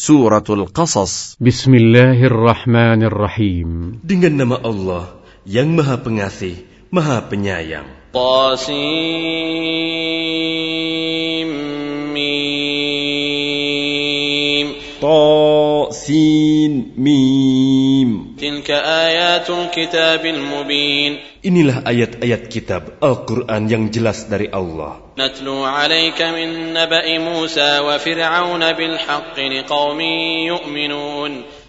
Suratul Qasas. Bismillahirrahmanirrahim. Dengan nama Allah yang maha pengasih, maha penyayang. Qasim Mim. Qasim Mim. Tilka ayatul kitabil mubin Inilah ayat-ayat kitab Al-Quran yang jelas dari Allah.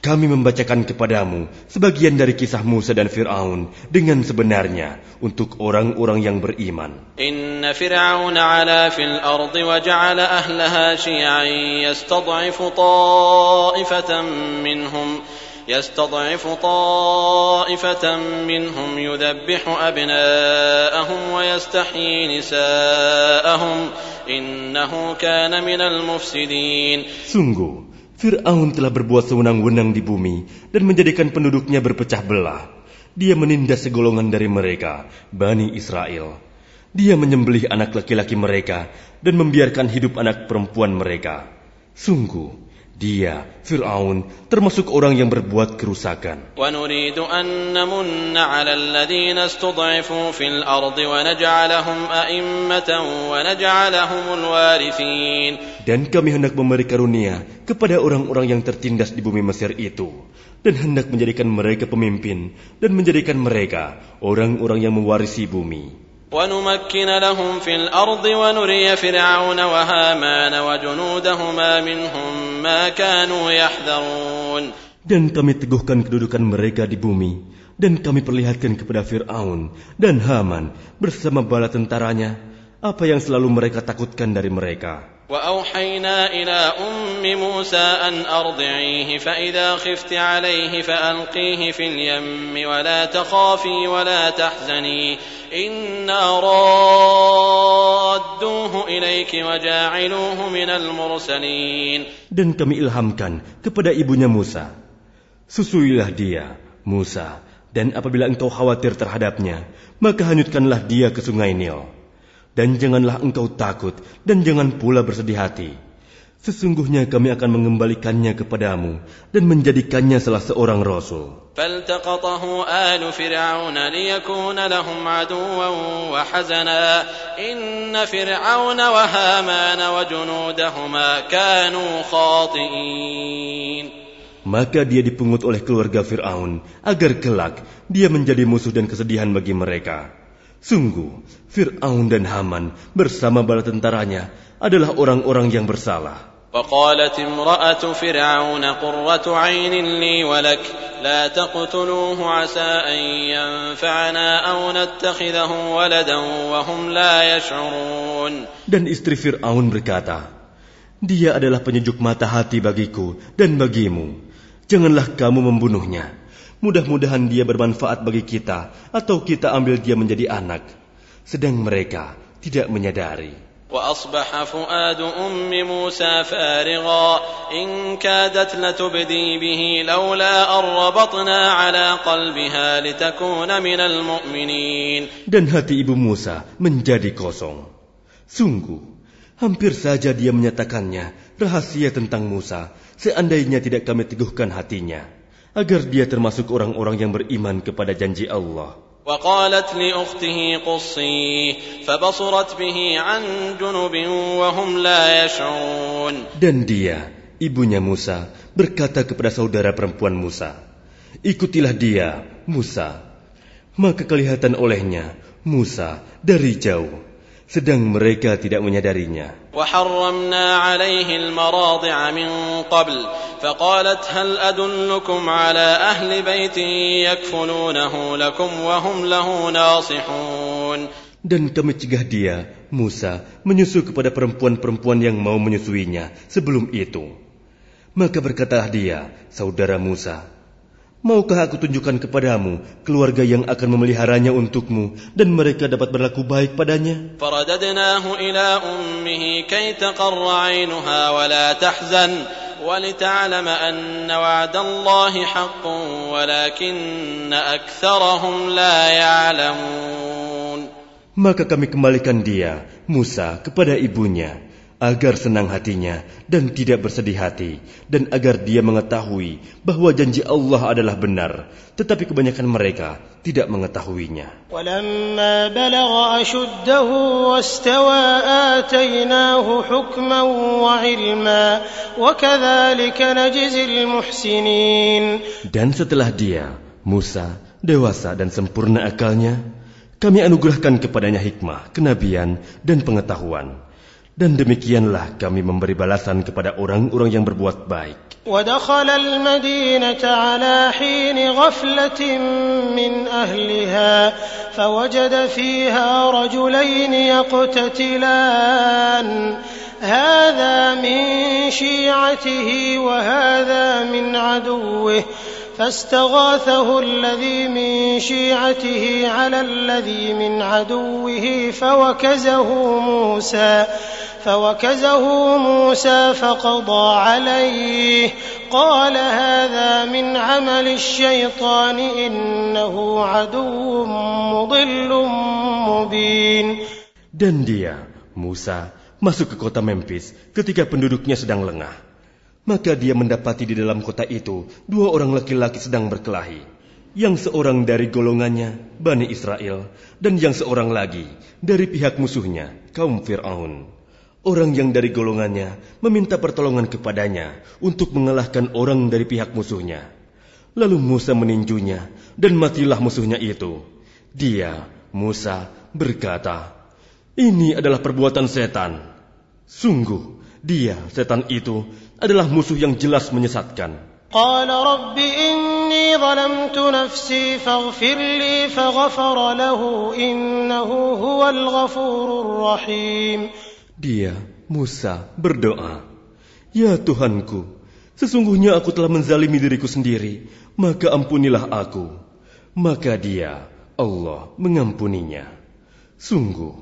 Kami membacakan kepadamu sebagian dari kisah Musa dan Fir'aun dengan sebenarnya untuk orang-orang yang beriman. Inna Fir'aun ala fil ardi wa ja'ala ahlaha syi'an yastad'ifu ta'ifatan minhum يستضعف طائفة منهم يذبح أبناءهم ويستحيي نساءهم إنه كان من المفسدين Sungguh, Fir'aun telah berbuat sewenang-wenang di bumi dan menjadikan penduduknya berpecah belah. Dia menindas segolongan dari mereka, Bani Israel. Dia menyembelih anak laki-laki mereka dan membiarkan hidup anak perempuan mereka. Sungguh, dia, Fir'aun, termasuk orang yang berbuat kerusakan. Dan kami hendak memberi karunia kepada orang-orang yang tertindas di bumi Mesir itu. Dan hendak menjadikan mereka pemimpin dan menjadikan mereka orang-orang yang mewarisi bumi. ونمكن لهم في الأرض ونري فرعون وهامان وجنودهما منهم ما كانوا يحذرون Dan kami teguhkan kedudukan mereka di bumi. Dan kami perlihatkan kepada Fir'aun dan Haman bersama bala tentaranya apa yang selalu mereka takutkan dari mereka. وأوحينا إلى أم موسى أن أرضعيه فإذا خفت عليه فألقيه في اليم ولا تخافي ولا تحزني إنا رادوه إليك وجاعلوه من المرسلين Dan kami ilhamkan kepada ibunya Musa. Susuilah dia, Musa, dan apabila engkau khawatir terhadapnya, maka hanyutkanlah dia ke sungai Nil. Dan janganlah engkau takut, dan jangan pula bersedih hati. Sesungguhnya kami akan mengembalikannya kepadamu dan menjadikannya salah seorang rasul. فالتقطه آل فرعون ليكون لهم عدوا وحزنا إن فرعون وهامان وجنودهما كانوا خاطئين Maka dia dipungut oleh keluarga Fir'aun agar kelak dia menjadi musuh dan kesedihan bagi mereka. Sungguh, Fir'aun dan Haman bersama bala tentaranya adalah orang-orang yang bersalah. وقالت امرأة فرعون قرة عين لي ولك لا تقتلوه عسى أن ينفعنا أو نتخذه ولدا وهم لا يشعرون Dan istri Fir'aun berkata, Dia adalah penyejuk mata hati bagiku dan bagimu. Janganlah kamu membunuhnya. Mudah-mudahan dia bermanfaat bagi kita atau kita ambil dia menjadi anak. Sedang mereka tidak menyadari. وأصبح فؤاد أم موسى فارغا إن كادت لتبدي به لولا أن ربطنا على قلبها لتكون من المؤمنين Dan hati ibu Musa menjadi kosong. Sungguh, hampir saja dia menyatakannya rahasia tentang Musa seandainya tidak kami teguhkan hatinya. Agar dia termasuk orang-orang yang beriman kepada janji Allah. وقالت لأخته قصيه فبصرت به عن جنب وهم لا يشعرون Dan dia, ibunya Musa, berkata kepada saudara perempuan Musa, Ikutilah dia, Musa. Maka kelihatan olehnya Musa dari jauh, sedang mereka tidak menyadarinya. وحرمنا عليه المراضع من قبل فقالت هل أدلكم على أهل بيت يكفلونه لكم وهم له ناصحون Dan kami cegah dia, Musa, menyusu kepada perempuan-perempuan yang mau menyusuinya sebelum itu. Maka berkatalah dia, saudara Musa, Maukah aku tunjukkan kepadamu keluarga yang akan memeliharanya untukmu dan mereka dapat berlaku baik padanya? Maka kami kembalikan dia, Musa, kepada ibunya agar senang hatinya dan tidak bersedih hati, dan agar dia mengetahui bahwa janji Allah adalah benar, tetapi kebanyakan mereka tidak mengetahuinya. Dan setelah dia, Musa, dewasa dan sempurna akalnya, kami anugerahkan kepadanya hikmah, kenabian, dan pengetahuan. Dan demikianlah kami memberi balasan kepada orang-orang yang berbuat baik. ودخل المدينة على حين غفلة من أهلها فوجد فيها رجلين يقتتلان هذا من شيعته وهذا من عدوه فاستغاثه الذي من شيعته على الذي من عدوه فوكزه موسى فوكزه موسى فقضى عليه قال هذا من عمل الشيطان إنه عدو مضل مبين Dan dia, Musa, masuk ke kota Memphis ketika penduduknya sedang lengah. Maka dia mendapati di dalam kota itu dua orang laki-laki sedang berkelahi. Yang seorang dari golongannya, Bani Israel, dan yang seorang lagi dari pihak musuhnya, kaum Fir'aun. Orang yang dari golongannya meminta pertolongan kepadanya untuk mengalahkan orang dari pihak musuhnya. Lalu Musa meninjunya dan matilah musuhnya itu. Dia, Musa, berkata, Ini adalah perbuatan setan. Sungguh, dia, setan itu, adalah musuh yang jelas menyesatkan. قال رب إني ظلمت نفسي فاغفر لي فغفر له إنه هو الغفور الرحيم Dia, Musa, berdoa, Ya Tuhanku, sesungguhnya aku telah menzalimi diriku sendiri, maka ampunilah aku. Maka dia, Allah, mengampuninya. Sungguh,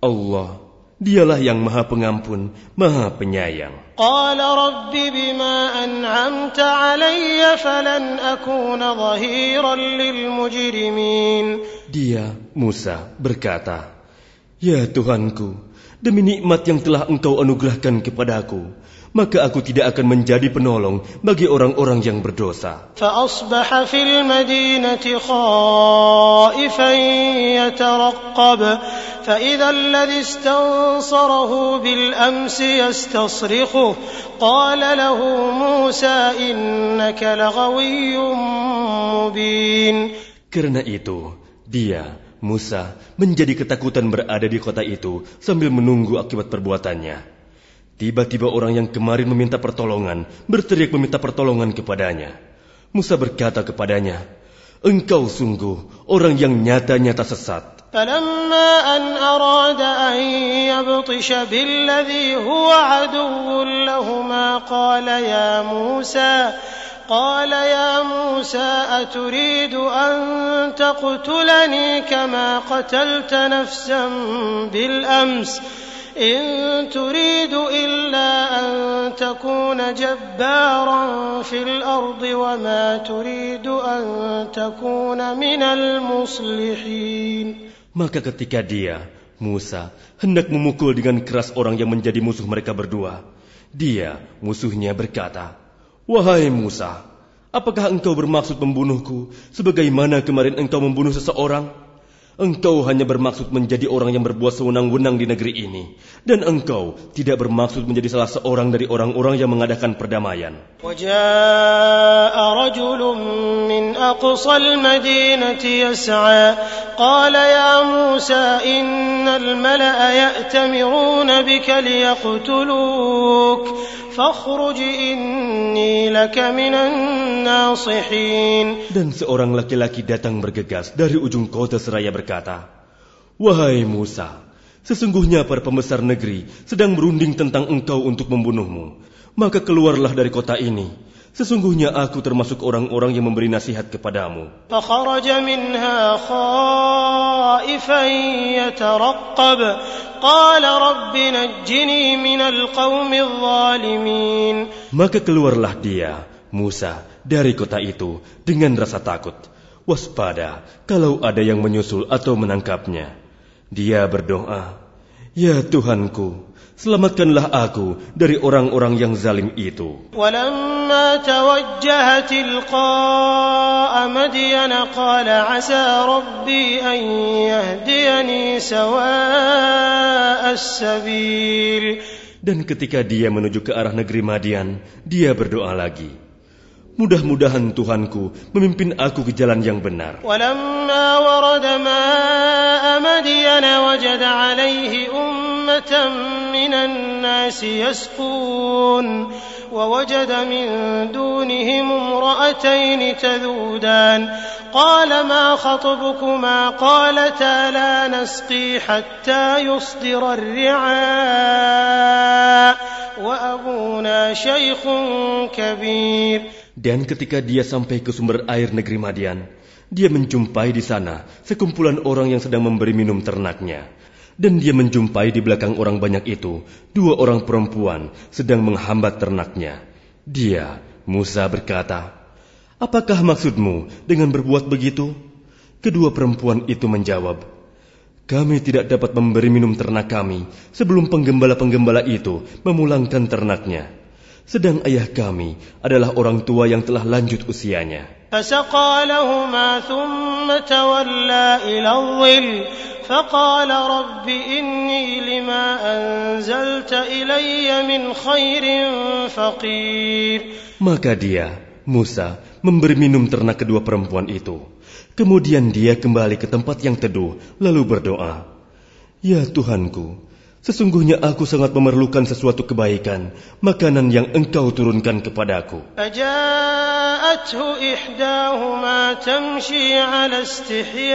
Allah, Dialah yang Maha Pengampun, Maha Penyayang. Qala rabbi bima an'amta falan akuna lil. Dia, Musa, berkata, Ya Tuhanku, demi nikmat yang telah Engkau anugerahkan kepadaku, maka aku tidak akan menjadi penolong bagi orang-orang yang berdosa. فأصبح في المدينة خائفا يترقب فإذا الذي استنصره بالأمس يستصرخه قال له موسى إنك لغوي مبين Karena itu, dia, Musa, menjadi ketakutan berada di kota itu sambil menunggu akibat perbuatannya. Tiba-tiba orang yang kemarin meminta pertolongan berteriak meminta pertolongan kepadanya. Musa berkata kepadanya, Engkau sungguh orang yang nyata-nyata sesat. فلما أن أراد أن يبطش بالذي هو عدو لهما قال يا موسى قال يا موسى أتريد أن تقتلني كما قتلت نفسا بالأمس إن تريد إلا أن تكون جبارا في الأرض وما تريد أن تكون من المصلحين Maka ketika dia, Musa, hendak memukul dengan keras orang yang menjadi musuh mereka berdua, dia, musuhnya berkata, Wahai Musa, apakah engkau bermaksud membunuhku sebagaimana kemarin engkau membunuh seseorang? Engkau hanya bermaksud menjadi orang yang berbuat sewenang-wenang di negeri ini. Dan engkau tidak bermaksud menjadi salah seorang dari orang-orang yang mengadakan perdamaian. وجاء رجل من أقصى المدينة يسعى قال يا موسى إن الملأ يأتمرون بك ليقتلوك فاخرج إني لك من الناصحين Dan seorang laki-laki datang bergegas dari ujung kota seraya berkata, Wahai Musa, sesungguhnya para pembesar negeri sedang berunding tentang engkau untuk membunuhmu. Maka keluarlah dari kota ini. Sesungguhnya aku termasuk orang-orang yang memberi nasihat kepadamu. Maka keluarlah dia, Musa, dari kota itu dengan rasa takut. Waspada kalau ada yang menyusul atau menangkapnya. Dia berdoa, Ya Tuhanku, Selamatkanlah aku dari orang-orang yang zalim itu. ولما توجه تلقاء مدين قال عسى ربي أن يهديني سواء السبيل Dan ketika dia menuju ke arah negeri Madian, dia berdoa lagi. Mudah-mudahan Tuhanku memimpin aku ke jalan yang benar. ولما ورد ماء مدين وجد عليه أمة من الناس يسقون ووجد من دونهم امرأتين تذودان. قال ما خطبكما؟ قالتا لا نسقي حتى يصدر الرعاء وأبونا شيخ كبير. Dan ketika dia sampai ke sumber air negeri Madian, dia menjumpai di sana sekumpulan orang yang sedang memberi minum ternaknya. Dan dia menjumpai di belakang orang banyak itu dua orang perempuan sedang menghambat ternaknya. Dia, Musa berkata, Apakah maksudmu dengan berbuat begitu? Kedua perempuan itu menjawab, Kami tidak dapat memberi minum ternak kami sebelum penggembala-penggembala itu memulangkan ternaknya Sedang ayah kami adalah orang tua yang telah lanjut usianya. فسقى لهما ثم تولى إلى الظل فقال رب إني لما أنزلت إلي من خير فقير Maka dia, Musa, memberi minum ternak kedua perempuan itu. Kemudian dia kembali ke tempat yang teduh, lalu berdoa, Ya Tuhanku, sesungguhnya aku sangat memerlukan sesuatu kebaikan, makanan yang engkau turunkan kepadaku. فجاءته إحداهما تمشي على استحياء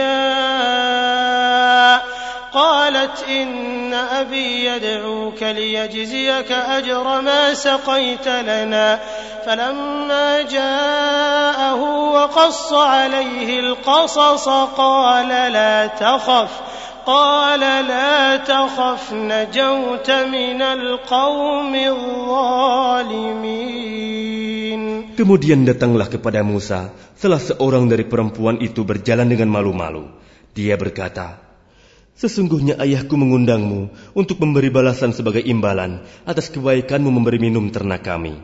قالت إن أبي يدعوك ليجزيك أجر ما سقيت لنا فلما جاءه وقص عليه القصص قال لا تخف قال لا تخف نجوت من القوم الظالمين Kemudian datanglah kepada Musa salah seorang dari perempuan itu berjalan dengan malu-malu. Dia berkata, Sesungguhnya ayahku mengundangmu untuk memberi balasan sebagai imbalan atas kebaikanmu memberi minum ternak kami.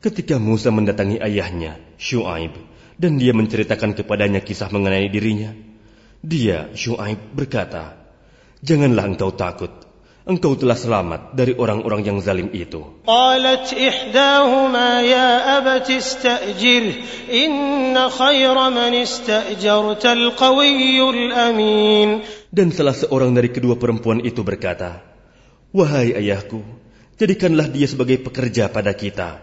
Ketika Musa mendatangi ayahnya, Shu'aib, dan dia menceritakan kepadanya kisah mengenai dirinya, dia, Shuaib berkata, Janganlah engkau takut. Engkau telah selamat dari orang-orang yang zalim itu. Dan salah seorang dari kedua perempuan itu berkata, Wahai ayahku, jadikanlah dia sebagai pekerja pada kita.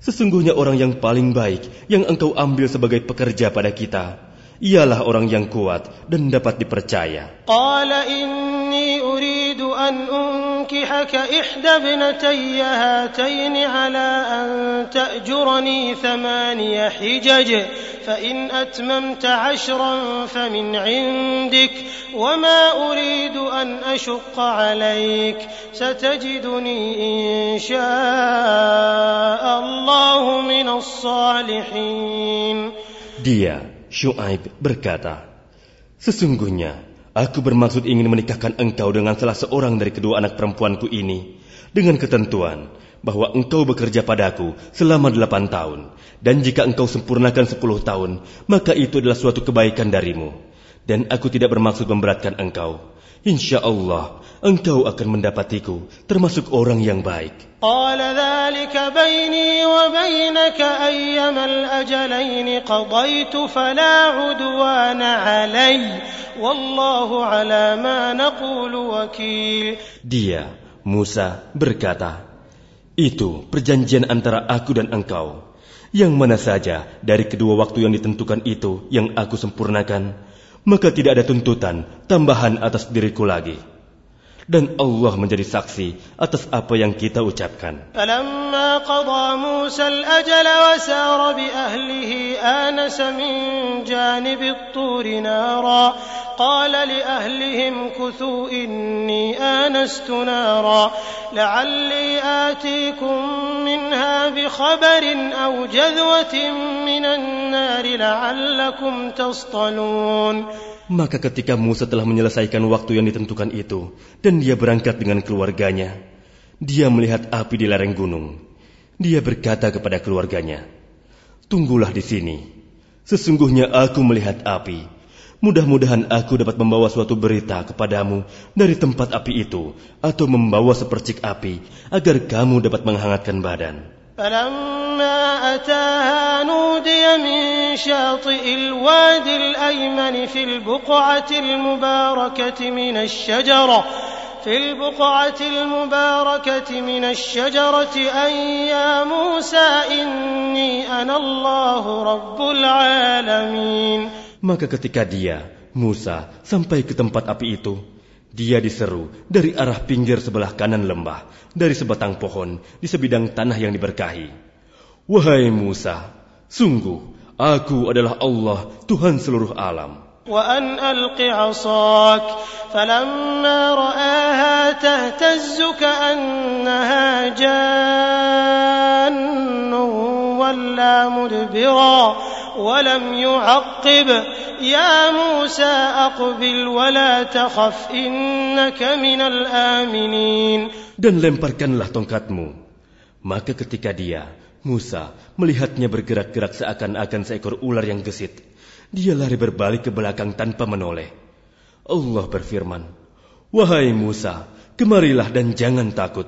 Sesungguhnya orang yang paling baik yang engkau ambil sebagai pekerja pada kita ialah orang yang kuat dan dapat dipercaya. Qala inni uridu an unkihaka ihda ibnatayya hatayn ala an ta'jurani thamaniya hijaj fa in atmamta 'ashran famin 'indik wa ma uridu an ashqa 'alayk satajiduni Allah min as-salihin. Dia Shu'aib, berkata, Sesungguhnya, aku bermaksud ingin menikahkan engkau dengan salah seorang dari kedua anak perempuanku ini, dengan ketentuan bahwa engkau bekerja padaku selama delapan tahun, dan jika engkau sempurnakan sepuluh tahun, maka itu adalah suatu kebaikan darimu. Dan aku tidak bermaksud memberatkan engkau. Insya Allah, engkau akan mendapatiku termasuk orang yang baik. Dia, Musa, berkata, Itu perjanjian antara aku dan engkau. Yang mana saja dari kedua waktu yang ditentukan itu yang aku sempurnakan, maka tidak ada tuntutan tambahan atas diriku lagi. Dan Allah menjadi saksi atas apa yang kita ucapkan. فلما قضى موسى الأجل وسار بأهله آنس من جانب الطور نارا. قال لأهلهم كثوا إني آنست نارا. لعلي آتيكم منها بخبر أو جذوة من النار لعلكم تصطلون. Maka ketika Musa telah menyelesaikan waktu yang ditentukan itu, dan dia berangkat dengan keluarganya, Dia melihat api di lereng gunung. Dia berkata kepada keluarganya, "Tunggulah di sini. Sesungguhnya aku melihat api. Mudah-mudahan aku dapat membawa suatu berita kepadamu dari tempat api itu, atau membawa sepercik api agar kamu dapat menghangatkan badan." فلما أتاها نودي من شاطئ الوادي الأيمن في البقعة المباركة من الشجرة في البقعة المباركة من الشجرة أن يا موسى إني أنا الله رب العالمين. Maka ketika dia, Musa, sampai ke tempat api itu, dia diseru dari arah pinggir sebelah kanan lembah, dari sebatang pohon di sebidang tanah yang diberkahi. Wahai Musa, sungguh aku adalah Allah, Tuhan seluruh alam. وأن ألق عصاك فلما رآها تهتز كأنها جان ولا مدبرا ولم يعقب يا موسى أقبل ولا تخف إنك من الآمنين Dan lemparkanlah tongkatmu. Maka ketika dia, Musa, melihatnya bergerak-gerak seakan-akan seekor ular yang gesit, dia lari berbalik ke belakang tanpa menoleh. Allah berfirman, Wahai Musa, kemarilah dan jangan takut.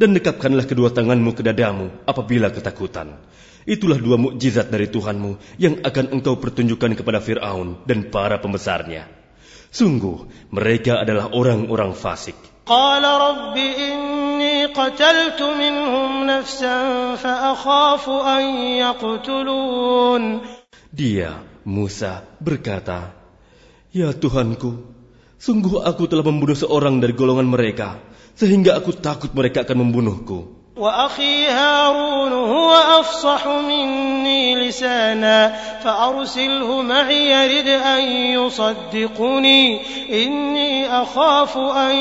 Dan dekapkanlah kedua tanganmu ke dadamu apabila ketakutan. Itulah dua mukjizat dari Tuhanmu yang akan engkau pertunjukkan kepada Fir'aun dan para pembesarnya. Sungguh, mereka adalah orang-orang fasik. قال رب إني قتلت منهم نفسا فأخاف أن يقتلون Dia, Musa, berkata, Ya Tuhanku, sungguh aku telah membunuh seorang dari golongan mereka, sehingga aku takut mereka akan membunuhku. وأخي هارون هو أفصح مني لسانا فأرسله معي يرد أن يصدقني إني أخاف أن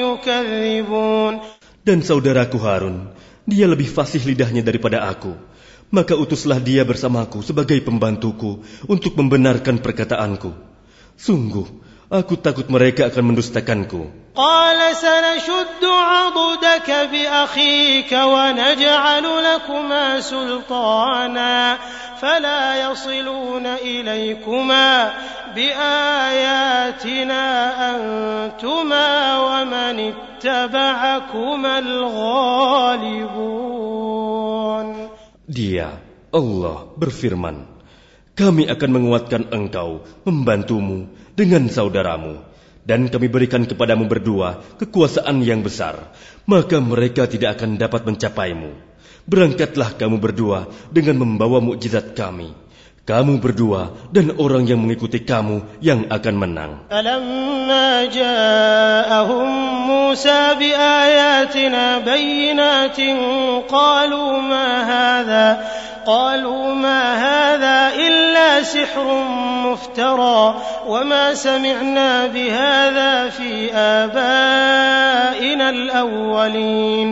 يكذبون Dan saudaraku Harun, dia lebih fasih lidahnya daripada aku. Maka utuslah dia bersamaku sebagai pembantuku untuk membenarkan perkataanku. Sungguh, aku takut mereka akan mendustakanku. قال سنشد عضدك بأخيك ونجعل لكما سلطانا فلا يصلون إليكما بآياتنا أنتما ومن اتبعكما الغالبون Dia, Allah, berfirman, kami akan menguatkan engkau, membantumu dengan saudaramu, dan kami berikan kepadamu berdua kekuasaan yang besar, maka mereka tidak akan dapat mencapaimu. Berangkatlah kamu berdua dengan membawa mukjizat kami. Kamu berdua dan orang yang mengikuti kamu yang akan menang. قالوا ما هذا إلا سحر مفترى وما سمعنا بهذا في آبائنا الأولين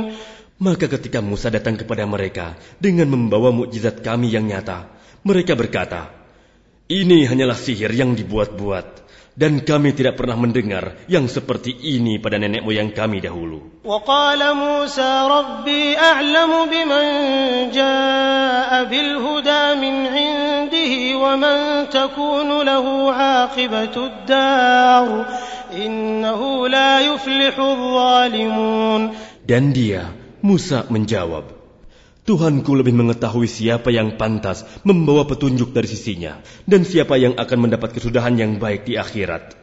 Maka ketika Musa datang kepada mereka dengan membawa mukjizat kami yang nyata, mereka berkata, Ini hanyalah sihir yang dibuat-buat, dan kami tidak pernah mendengar yang seperti ini pada nenek moyang kami dahulu. وَقَالَ مُوسَى رَبِّ أَعْلَمُ بِمَنْ جَاءَ بِالْهُدَى مِنْ عِنْدِهِ وَمَنْ تَكُونُ لَهُ عَاقِبَةُ innahu la yuflihu adh-dhalimun. Dan dia, Musa menjawab, Tuhanku lebih mengetahui siapa yang pantas membawa petunjuk dari sisinya dan siapa yang akan mendapat kesudahan yang baik di akhirat.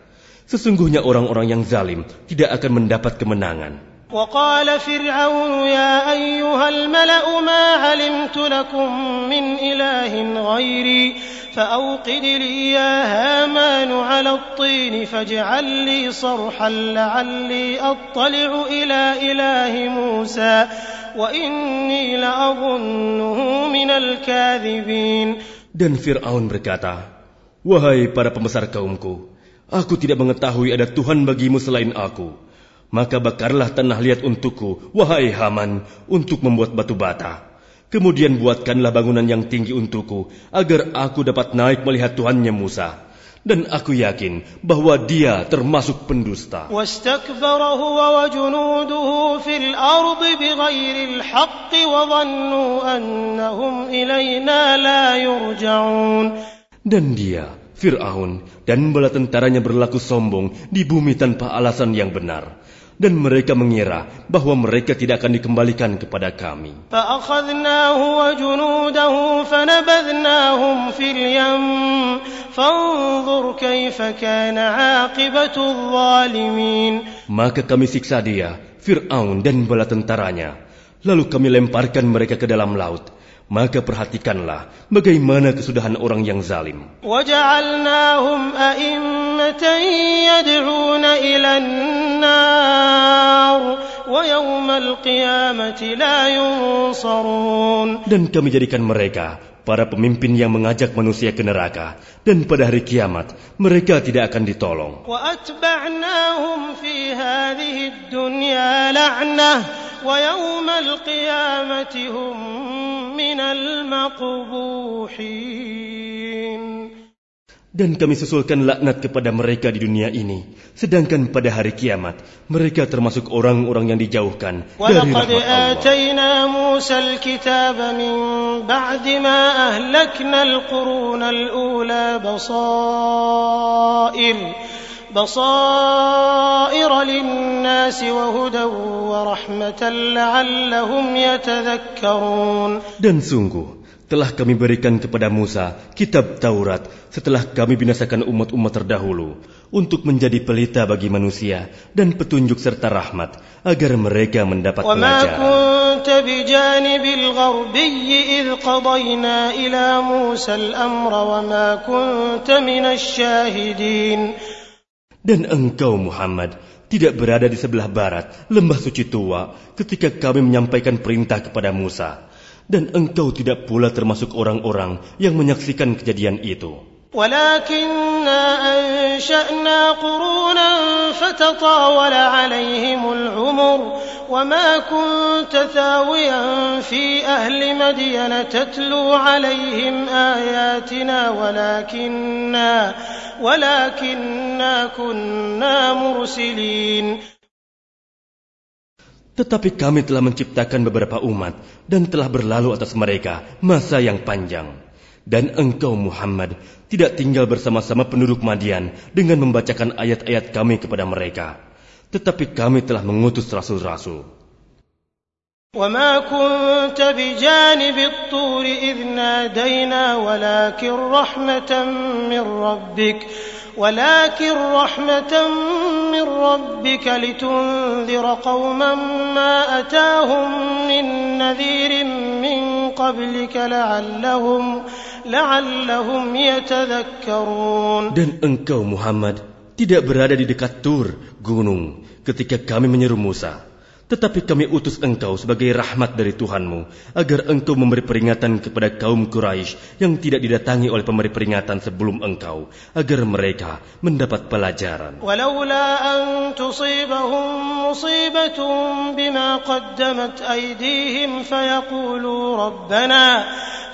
Sesungguhnya orang-orang yang zalim tidak akan mendapat kemenangan. وقال فرعون يا أيها الملأ ما علمت لكم من إله غيري فأوقد لي يا هامان على الطين فاجعل لي صرحا لعلي أطلع إلى إله موسى dan Fir'aun berkata, Wahai para pembesar kaumku, aku tidak mengetahui ada Tuhan bagimu selain aku. Maka bakarlah tanah liat untukku, wahai Haman, untuk membuat batu bata. Kemudian buatkanlah bangunan yang tinggi untukku, agar aku dapat naik melihat Tuhannya Musa dan aku yakin bahwa dia termasuk pendusta. Dan dia, Fir'aun, dan bala tentaranya berlaku sombong di bumi tanpa alasan yang benar dan mereka mengira bahwa mereka tidak akan dikembalikan kepada kami. Maka kami siksa dia, Fir'aun dan bala tentaranya. Lalu kami lemparkan mereka ke dalam laut Maka perhatikanlah bagaimana kesudahan orang yang zalim. وجعلناهم أئمة يدعون إلى النار ويوم القيامة لا ينصرون Dan kami jadikan mereka para pemimpin yang mengajak manusia ke neraka. Dan pada hari kiamat, mereka tidak akan ditolong. وأتبعناهم في هذه الدنيا لعنة ويوم Dan kami susulkan laknat kepada mereka di dunia ini. Sedangkan pada hari kiamat, mereka termasuk orang-orang yang dijauhkan dari ولقد rahmat Allah. آتينا موسى الكتاب من بعد ما أهلكنا القرون الأولى بصائر بصائر للناس وهدى ورحمة لعلهم يتذكرون Dan sungguh, telah kami berikan kepada Musa kitab Taurat setelah kami binasakan umat-umat terdahulu untuk menjadi pelita bagi manusia dan petunjuk serta rahmat agar mereka mendapat pelajaran. Dan engkau Muhammad tidak berada di sebelah barat lembah suci tua ketika kami menyampaikan perintah kepada Musa Dan engkau tidak pula termasuk orang-orang yang menyaksikan kejadian itu. ولكنا أنشأنا قرونا فتطاول عليهم العمر وما كنت ثاويا في أهل مدين تتلو عليهم آياتنا ولكنا ولكنا كنا مرسلين Tetapi kami telah menciptakan beberapa umat dan telah berlalu atas mereka masa yang panjang. Dan engkau Muhammad tidak tinggal bersama-sama penduduk Madian dengan membacakan ayat-ayat kami kepada mereka. Tetapi kami telah mengutus rasul-rasul. وما كنت بجانب الطور إذ نادينا ولكن رحمة من ربك ولكن رحمة من ربك لتنذر قوما ما أتاهم من نذير من قبلك لعلهم لعلهم يتذكرون Dan engkau Muhammad tidak berada di dekat Tur, gunung, ketika kami menyeru Musa. Tetapi kami utus engkau sebagai rahmat dari Tuhanmu, agar engkau memberi peringatan kepada kaum Quraisy yang tidak didatangi oleh pemberi peringatan sebelum engkau, agar mereka mendapat pelajaran. Walaula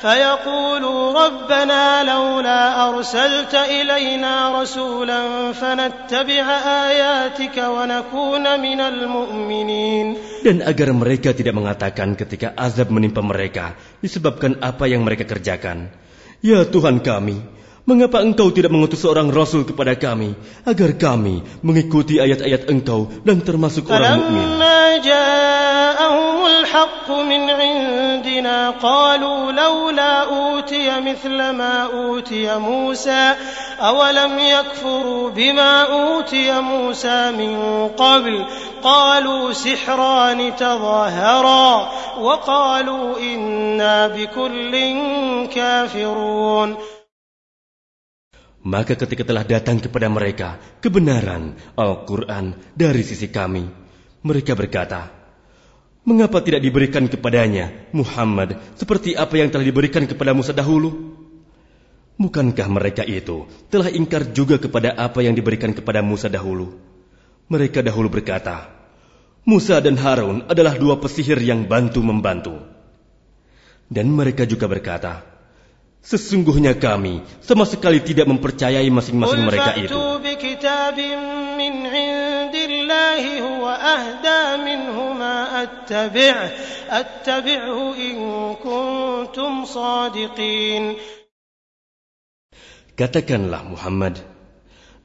فيقولوا ربنا لولا أرسلت إلينا رسولا فنتبع آياتك ونكون من المؤمنين Dan agar mereka tidak mengatakan ketika azab menimpa mereka disebabkan apa yang mereka kerjakan. Ya Tuhan kami, mengapa engkau tidak mengutus seorang rasul kepada kami agar kami mengikuti ayat-ayat engkau dan termasuk orang mukmin? الحق من عندنا قالوا لولا أوتي مثل ما أوتي موسى أولم يكفروا بما أوتي موسى من قبل قالوا سحران تظاهرا وقالوا إنا بكل كافرون Maka ketika telah datang kepada mereka kebenaran Al-Quran dari sisi kami, mereka berkata, Mengapa tidak diberikan kepadanya Muhammad seperti apa yang telah diberikan kepada Musa dahulu? Bukankah mereka itu telah ingkar juga kepada apa yang diberikan kepada Musa dahulu? Mereka dahulu berkata, Musa dan Harun adalah dua pesihir yang bantu-membantu. Dan mereka juga berkata, Sesungguhnya kami sama sekali tidak mempercayai masing-masing mereka itu. أتبعه أتبعه إن كنتم صادقين Katakanlah Muhammad,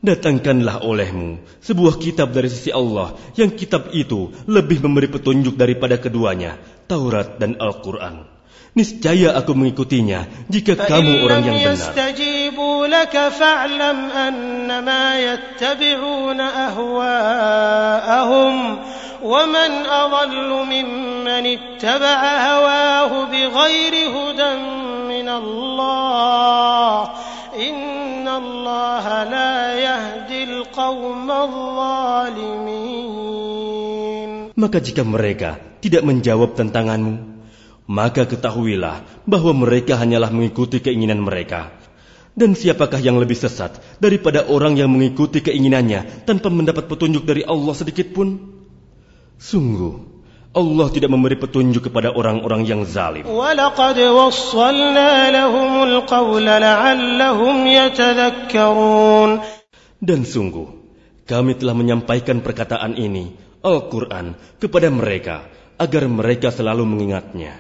datangkanlah olehmu sebuah kitab dari sisi Allah yang kitab itu lebih memberi petunjuk daripada keduanya, Taurat dan Al-Quran. Niscaya aku mengikutinya jika kamu فإن orang لم yang benar. يستجيبوا لك فاعلم أنما يتبعون أهواءهم ومن أضل ممن اتبع هواه بغير هدى من الله إن الله لا يهدي القوم الظالمين Maka jika mereka tidak menjawab tantanganmu, maka ketahuilah bahwa mereka hanyalah mengikuti keinginan mereka. Dan siapakah yang lebih sesat daripada orang yang mengikuti keinginannya tanpa mendapat petunjuk dari Allah sedikit pun? Sungguh, Allah tidak memberi petunjuk kepada orang-orang yang zalim. ولقد وصلنا لهم القول لعلهم يتذكرون Dan sungguh, kami telah menyampaikan perkataan ini, Al-Quran, kepada mereka, agar mereka selalu mengingatnya.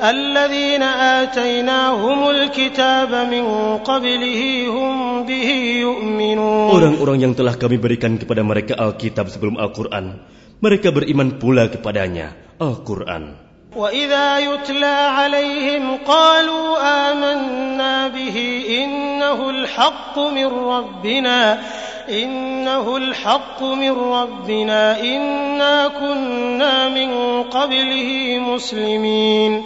الذين آتيناهم الكتاب من قبله هم به يؤمنون Orang-orang yang telah kami berikan kepada mereka Alkitab sebelum Al-Quran, mereka beriman pula kepadanya, Al-Quran. وإذا يتلى عليهم قالوا آمنا به إنه الحق من ربنا إنه الحق من ربنا إنا كنا من قبله مسلمين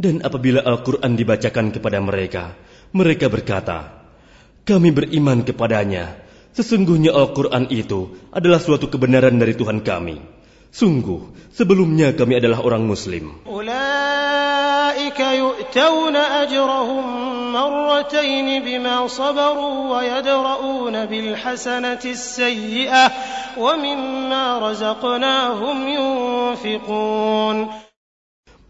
Dan apabila Al-Quran dibacakan kepada mereka, mereka berkata, Kami beriman kepadanya. Sesungguhnya Al-Quran itu adalah suatu kebenaran dari Tuhan kami. Sungguh, sebelumnya kami adalah orang Muslim.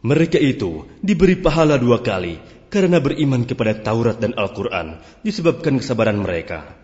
Mereka itu diberi pahala dua kali karena beriman kepada Taurat dan Al-Quran disebabkan kesabaran mereka.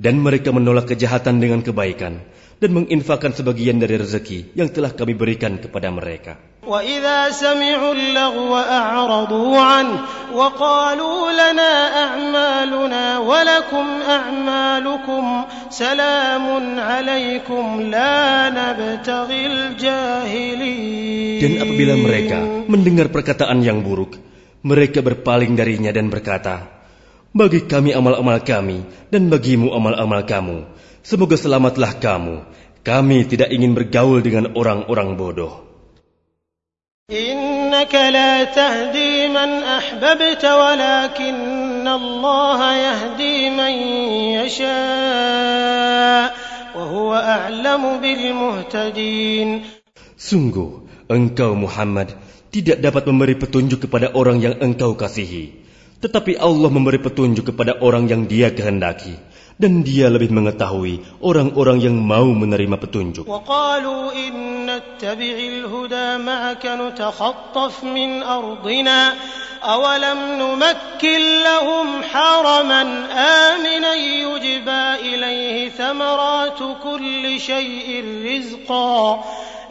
Dan mereka menolak kejahatan dengan kebaikan dan menginfakkan sebagian dari rezeki yang telah kami berikan kepada mereka. وإذا سمعوا اللغو أعرضوا عنه وقالوا لنا أعمالنا ولكم أعمالكم سلام عليكم لا نبتغي الجاهلين Dan apabila mereka mendengar perkataan yang buruk, mereka berpaling darinya dan berkata, Bagi kami amal-amal kami dan bagimu amal-amal kamu. Semoga selamatlah kamu. Kami tidak ingin bergaul dengan orang-orang bodoh. إنك لا تهدي من أحببت ولكن الله يهدي من يشاء وهو أعلم بالمهتدين Sungguh, engkau Muhammad tidak dapat memberi petunjuk kepada orang yang engkau kasihi. Tetapi Allah memberi petunjuk kepada orang yang dia kehendaki. Dan dia lebih mengetahui orang-orang yang mau menerima petunjuk. وقالوا إن نتبع الهدى معك نتخطف من أرضنا أولم نمكن لهم حرما آمنا يجبى إليه ثمرات كل شيء رزقا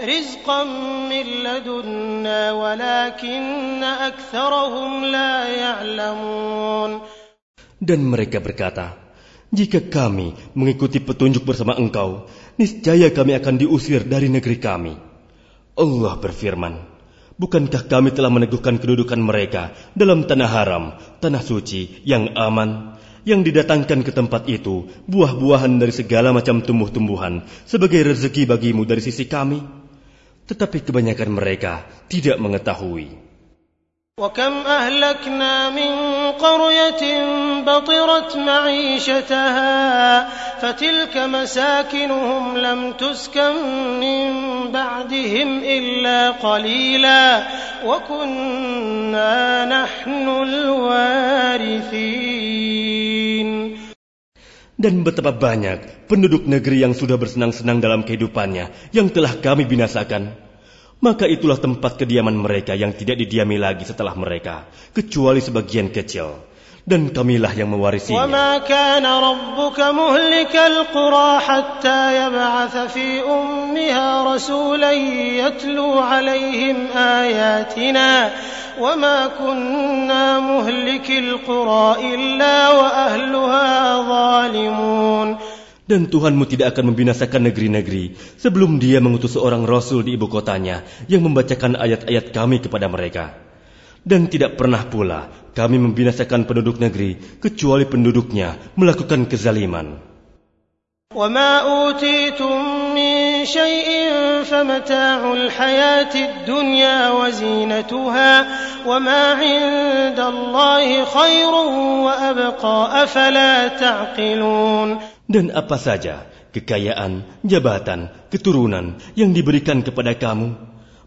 رزقا من لدنا ولكن أكثرهم لا يعلمون Dan mereka berkata, Jika kami mengikuti petunjuk bersama engkau, niscaya kami akan diusir dari negeri kami. Allah berfirman, Bukankah kami telah meneguhkan kedudukan mereka dalam tanah haram, tanah suci yang aman, yang didatangkan ke tempat itu buah-buahan dari segala macam tumbuh-tumbuhan sebagai rezeki bagimu dari sisi kami? Tetapi kebanyakan mereka tidak mengetahui. وكم أهلكنا من قرية بطرت معيشتها فتلك مساكنهم لم تسكن من بعدهم إلا قليلا وكنا نحن الوارثين Dan betapa banyak penduduk negeri yang sudah bersenang-senang dalam kehidupannya yang telah kami binasakan. Maka itulah tempat kediaman mereka yang tidak didiami lagi setelah mereka, kecuali sebagian kecil. Dan kamilah yang mewarisinya. وما كان ربك مهلك القرى حتى يبعث في أمها رسولا يتلو عليهم آياتنا وما كنا مهلك القرى إلا وأهلها ظالمون Dan Tuhanmu tidak akan membinasakan negeri-negeri sebelum dia mengutus seorang rasul di ibu kotanya yang membacakan ayat-ayat kami kepada mereka. Dan tidak pernah pula kami membinasakan penduduk negeri kecuali penduduknya melakukan kezaliman. وما أوتيتم من شيء فمتاع الحياة الدنيا وزينتها وما عند الله خير وأبقى أفلا تعقلون Dan apa saja kekayaan, jabatan, keturunan yang diberikan kepada kamu,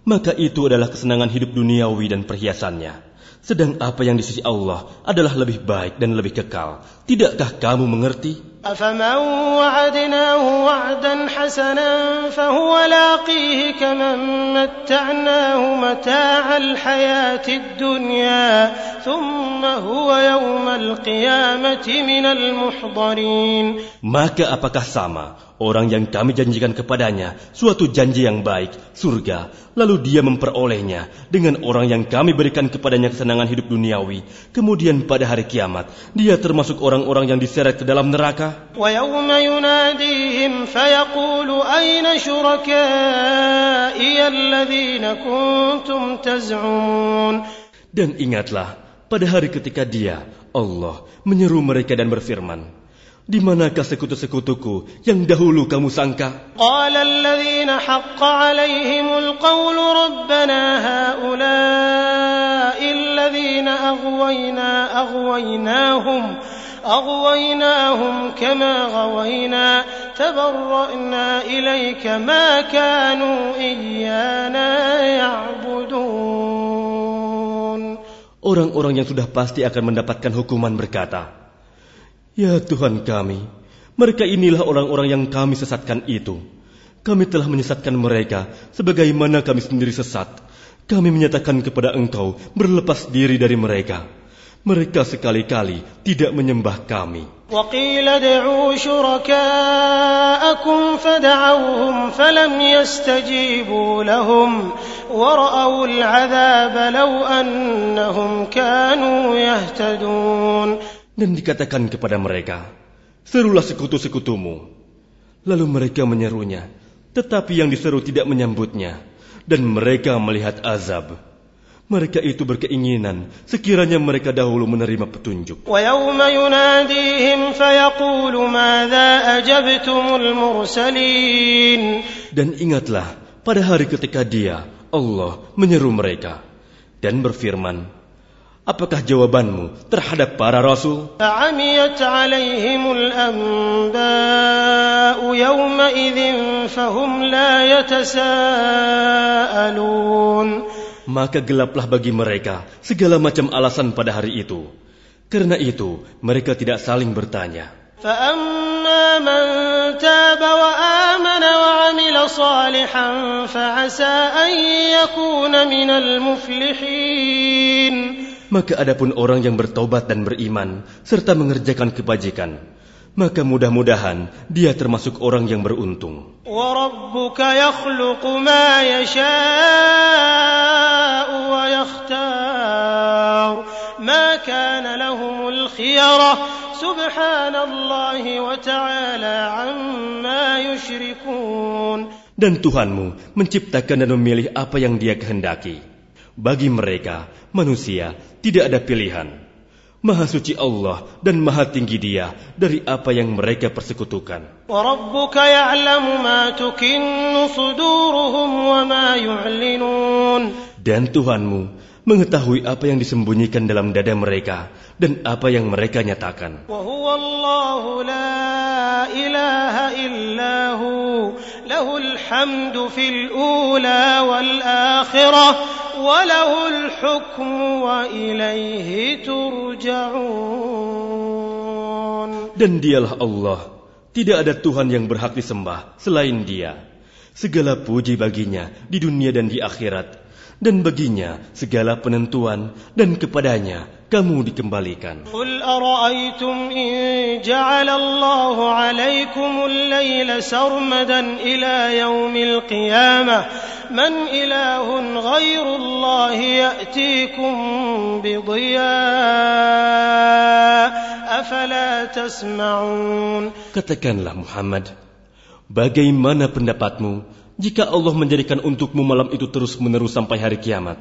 maka itu adalah kesenangan hidup duniawi dan perhiasannya. Sedang apa yang di sisi Allah adalah lebih baik dan lebih kekal. Tidakkah kamu mengerti? أفمن وعدناه وعدا حسنا فهو لاقيه كمن متعناه متاع الحياة الدنيا ثم هو يوم القيامة من المحضرين Maka apakah sama orang yang kami janjikan kepadanya suatu janji yang baik, surga, lalu dia memperolehnya dengan orang yang kami berikan kepadanya kesenangan hidup duniawi, kemudian pada hari kiamat dia termasuk orang-orang yang diseret ke dalam neraka? ويوم يناديهم فيقول أين شركائي الذين كنتم تزعمون Dan ingatlah, pada hari ketika dia, Allah, menyeru mereka dan berfirman, di manakah sekutu-sekutuku yang dahulu kamu sangka? Orang-orang yang sudah pasti akan mendapatkan hukuman berkata, Ya Tuhan kami, mereka inilah orang-orang yang kami sesatkan itu. Kami telah menyesatkan mereka sebagaimana kami sendiri sesat. Kami menyatakan kepada engkau berlepas diri dari mereka. Mereka sekali-kali tidak menyembah kami. وقيل ادعوا شركاءكم فدعوهم فلم يستجيبوا لهم ورأوا العذاب لو أنهم كانوا يهتدون dan dikatakan kepada mereka, Serulah sekutu-sekutumu. Lalu mereka menyerunya, tetapi yang diseru tidak menyambutnya, dan mereka melihat azab. Mereka itu berkeinginan sekiranya mereka dahulu menerima petunjuk. Dan ingatlah pada hari ketika dia, Allah, menyeru mereka dan berfirman, Apakah jawabanmu terhadap para rasul? فعميت عليهم الأنباء يومئذ فهم لا يتساءلون Maka gelaplah bagi mereka segala macam alasan pada hari itu. Karena itu, mereka tidak saling bertanya. فأما من تاب وآمن وعمل صالحا فعسى أن يكون من المفلحين maka adapun orang yang bertobat dan beriman serta mengerjakan kebajikan, maka mudah-mudahan dia termasuk orang yang beruntung. Dan Tuhanmu menciptakan dan memilih apa yang dia kehendaki. Bagi mereka, manusia tidak ada pilihan. Maha suci Allah dan maha tinggi dia dari apa yang mereka persekutukan. Dan Tuhanmu mengetahui apa yang disembunyikan dalam dada mereka dan apa yang mereka nyatakan. Dan dialah Allah, tidak ada Tuhan yang berhak disembah selain Dia. Segala puji baginya di dunia dan di akhirat, dan baginya segala penentuan, dan kepadanya kamu dikembalikan. Qul ara'aytum in ja'ala Allah 'alaykum al-layla sarmadan ila yaumil qiyamah. Man ilahun ghairu Allah ya'tikum bidhiya. Afala tasma'un. Katakanlah Muhammad bagaimana pendapatmu jika Allah menjadikan untukmu malam itu terus-menerus sampai hari kiamat?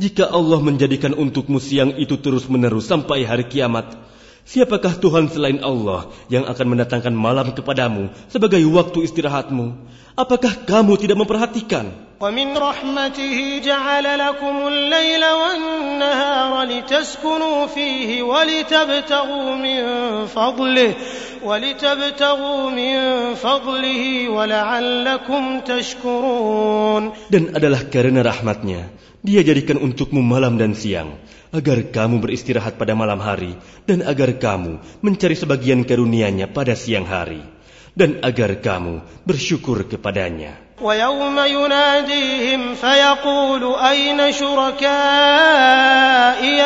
jika Allah menjadikan untukmu siang itu terus-menerus sampai hari kiamat? Siapakah Tuhan selain Allah yang akan mendatangkan malam kepadamu sebagai waktu istirahatmu? Apakah kamu tidak memperhatikan? ومن رحمته جعل لكم الليل والنهار لتسكنوا فيه ولتبتغوا من فضله ولتبتغوا من فضله ولعلكم تشكرون Dan adalah karena rahmatnya, dia jadikan untukmu malam dan siang, agar kamu beristirahat pada malam hari, dan agar kamu mencari sebagian karunia-Nya pada siang hari, dan agar kamu bersyukur kepadanya. ويوم يناديهم فيقول أين شركائي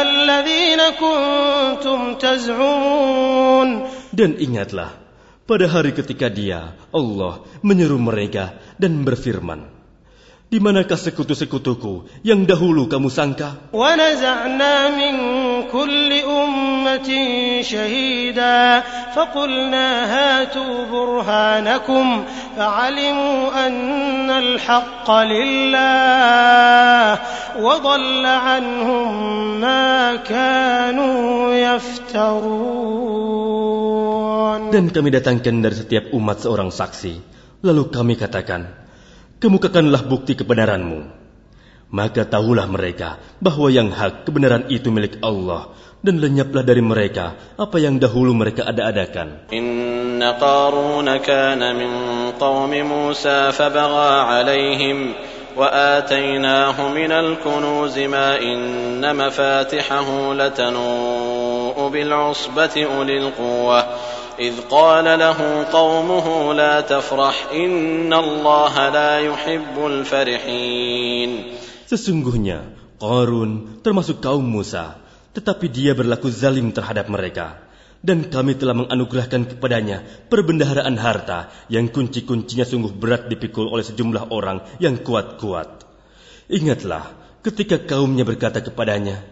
الذين كنتم تزعمون Dan ingatlah, pada hari ketika dia, Allah, menyeru mereka dan berfirman, Di manakah sekutu-sekutuku yang dahulu kamu sangka? ونزعنا من كل أمة شهيدا فقلنا هاتوا برهانكم فعلموا أن الحق لله وضل عنهم ما كانوا يفترون Dan kami datangkan dari setiap umat seorang saksi. Lalu kami katakan, kemukakanlah bukti kebenaranmu. Maka tahulah mereka bahwa yang hak kebenaran itu milik Allah dan lenyaplah dari mereka apa yang dahulu mereka ada-adakan. إن قارون كان من قوم موسى فبغى عليهم وآتيناه من الكنوز ما إن مفاتحه لتنوء بالعصبة أولي القوة إذ قال له قومه لا تفرح إن الله لا يحب الفرحين Sesungguhnya Qarun termasuk kaum Musa, tetapi dia berlaku zalim terhadap mereka. Dan kami telah menganugerahkan kepadanya perbendaharaan harta yang kunci-kuncinya sungguh berat dipikul oleh sejumlah orang yang kuat-kuat. Ingatlah ketika kaumnya berkata kepadanya,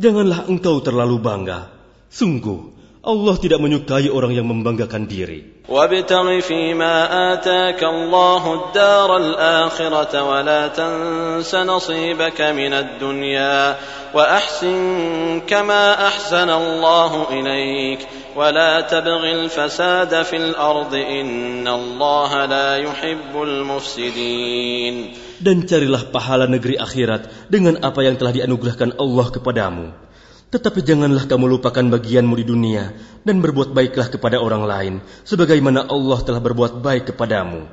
Janganlah engkau terlalu bangga. Sungguh, Allah tidak menyukai orang yang membanggakan diri. وابتغ فيما آتاك الله الدار الآخرة ولا تنس نصيبك من الدنيا وأحسن كما أحسن الله إليك ولا تبغ الفساد في الأرض إن الله لا يحب المفسدين dan carilah pahala negeri akhirat dengan apa yang telah dianugerahkan Allah kepadamu. Tetapi janganlah kamu lupakan bagianmu di dunia dan berbuat baiklah kepada orang lain sebagaimana Allah telah berbuat baik kepadamu.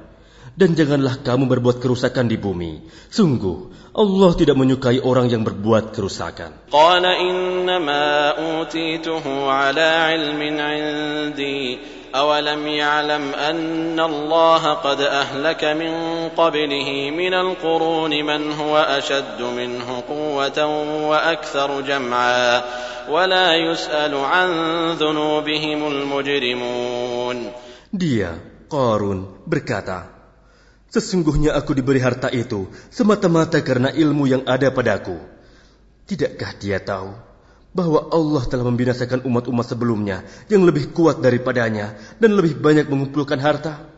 Dan janganlah kamu berbuat kerusakan di bumi. Sungguh, Allah tidak menyukai orang yang berbuat kerusakan. Qala innama utituhu ala ilmin indi. أولم يعلم أن الله قد أهلك من قبله من القرون من هو أشد منه قوة وأكثر جمعا ولا يسأل عن ذنوبهم المجرمون Dia, Qarun, berkata, Sesungguhnya aku diberi harta itu semata-mata karena ilmu yang ada padaku. Tidakkah dia tahu bahwa Allah telah membinasakan umat-umat sebelumnya yang lebih kuat daripadanya dan lebih banyak mengumpulkan harta?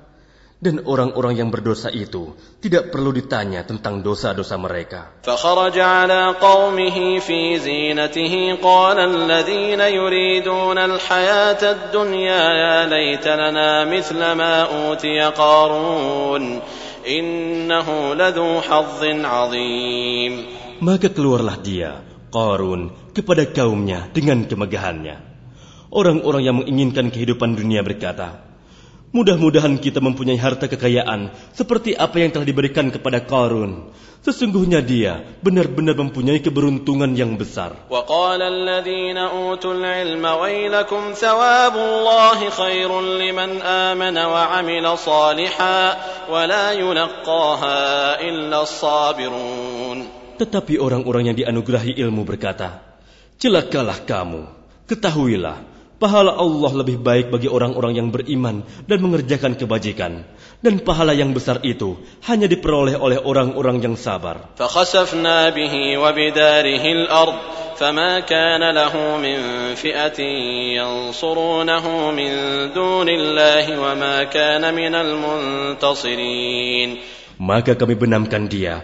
Dan orang-orang yang berdosa itu tidak perlu ditanya tentang dosa-dosa mereka. فخرج على قومه في زينته قال الذين يريدون الحياة الدنيا يا ليت لنا مثل ما أوتي قارون إنه لذو حظ عظيم Maka keluarlah dia, Qarun, kepada kaumnya dengan kemegahannya. Orang-orang yang menginginkan kehidupan dunia berkata, Mudah-mudahan kita mempunyai harta kekayaan seperti apa yang telah diberikan kepada Qarun. Sesungguhnya dia benar-benar mempunyai keberuntungan yang besar. وقال الذين أوتوا العلم ويلكم ثواب الله خير لمن آمن وعمل صالحا ولا يلقاها إلا الصابرون Tetapi orang-orang yang dianugerahi ilmu berkata, Celakalah kamu, ketahuilah, pahala Allah lebih baik bagi orang-orang yang beriman dan mengerjakan kebajikan. Dan pahala yang besar itu hanya diperoleh oleh orang-orang yang sabar. فخسفنا به وبداره الأرض فما كان له من فئة ينصرونه من دون الله وما كان من المنتصرين Maka kami benamkan dia,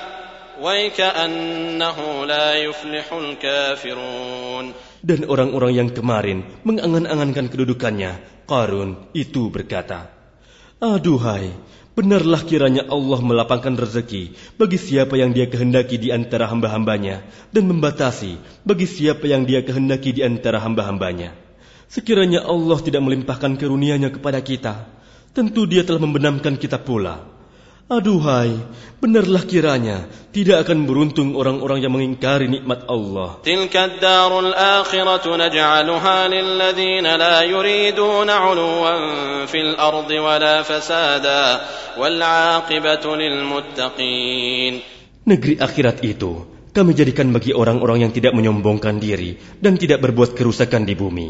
Dan orang-orang yang kemarin mengangan-angankan kedudukannya, Qarun itu berkata, Aduhai, benarlah kiranya Allah melapangkan rezeki bagi siapa yang dia kehendaki di antara hamba-hambanya dan membatasi bagi siapa yang dia kehendaki di antara hamba-hambanya. Sekiranya Allah tidak melimpahkan karunia-Nya kepada kita, tentu dia telah membenamkan kita pula. Aduhai, benarlah kiranya tidak akan beruntung orang-orang yang mengingkari nikmat Allah. Akhiratu muttaqin. Negeri akhirat itu kami jadikan bagi orang-orang yang tidak menyombongkan diri dan tidak berbuat kerusakan di bumi.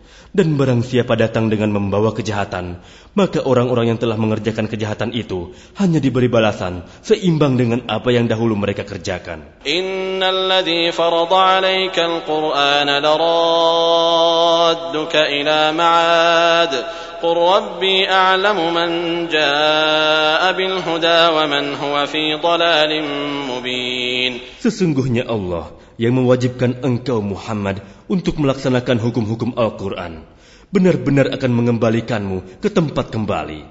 Dan barang siapa datang dengan membawa kejahatan, maka orang-orang yang telah mengerjakan kejahatan itu hanya diberi balasan seimbang dengan apa yang dahulu mereka kerjakan. Sesungguhnya Allah yang mewajibkan engkau Muhammad untuk melaksanakan hukum-hukum Al-Quran benar-benar akan mengembalikanmu ke tempat kembali.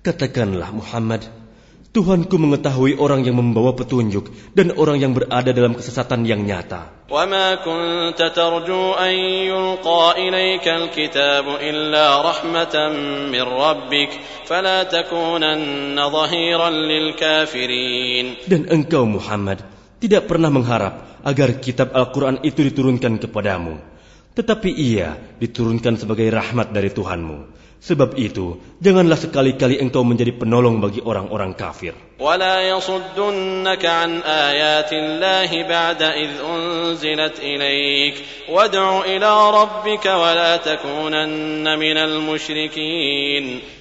Katakanlah Muhammad, Tuhanku mengetahui orang yang membawa petunjuk dan orang yang berada dalam kesesatan yang nyata. وما كنت ترجو أن يلقى إليك الكتاب إلا رحمة من ربك فلا تكونن ظهيرا للكافرين Dan engkau Muhammad tidak pernah mengharap agar kitab Al-Quran itu diturunkan kepadamu. Tetapi ia diturunkan sebagai rahmat dari Tuhanmu. Sebab itu, janganlah sekali-kali engkau menjadi penolong bagi orang-orang kafir.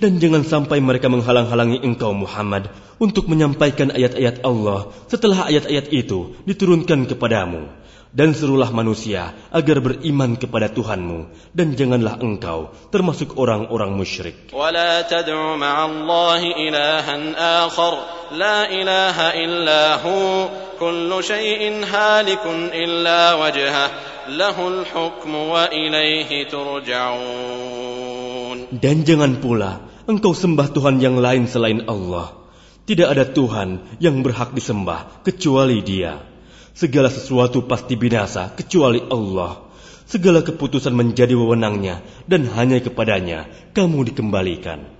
Dan jangan sampai mereka menghalang-halangi engkau Muhammad untuk menyampaikan ayat-ayat Allah setelah ayat-ayat itu diturunkan kepadamu. Dan serulah manusia agar beriman kepada Tuhanmu dan janganlah engkau termasuk orang-orang musyrik. ولا تدع مع الله إلها آخر لا إله إلا هو كل شيء هالك إلا وجهه له الحكم وإليه ترجعون Dan jangan pula engkau sembah Tuhan yang lain selain Allah. Tidak ada Tuhan yang berhak disembah kecuali Dia. Segala sesuatu pasti binasa kecuali Allah. Segala keputusan menjadi wewenangnya dan hanya kepadanya kamu dikembalikan.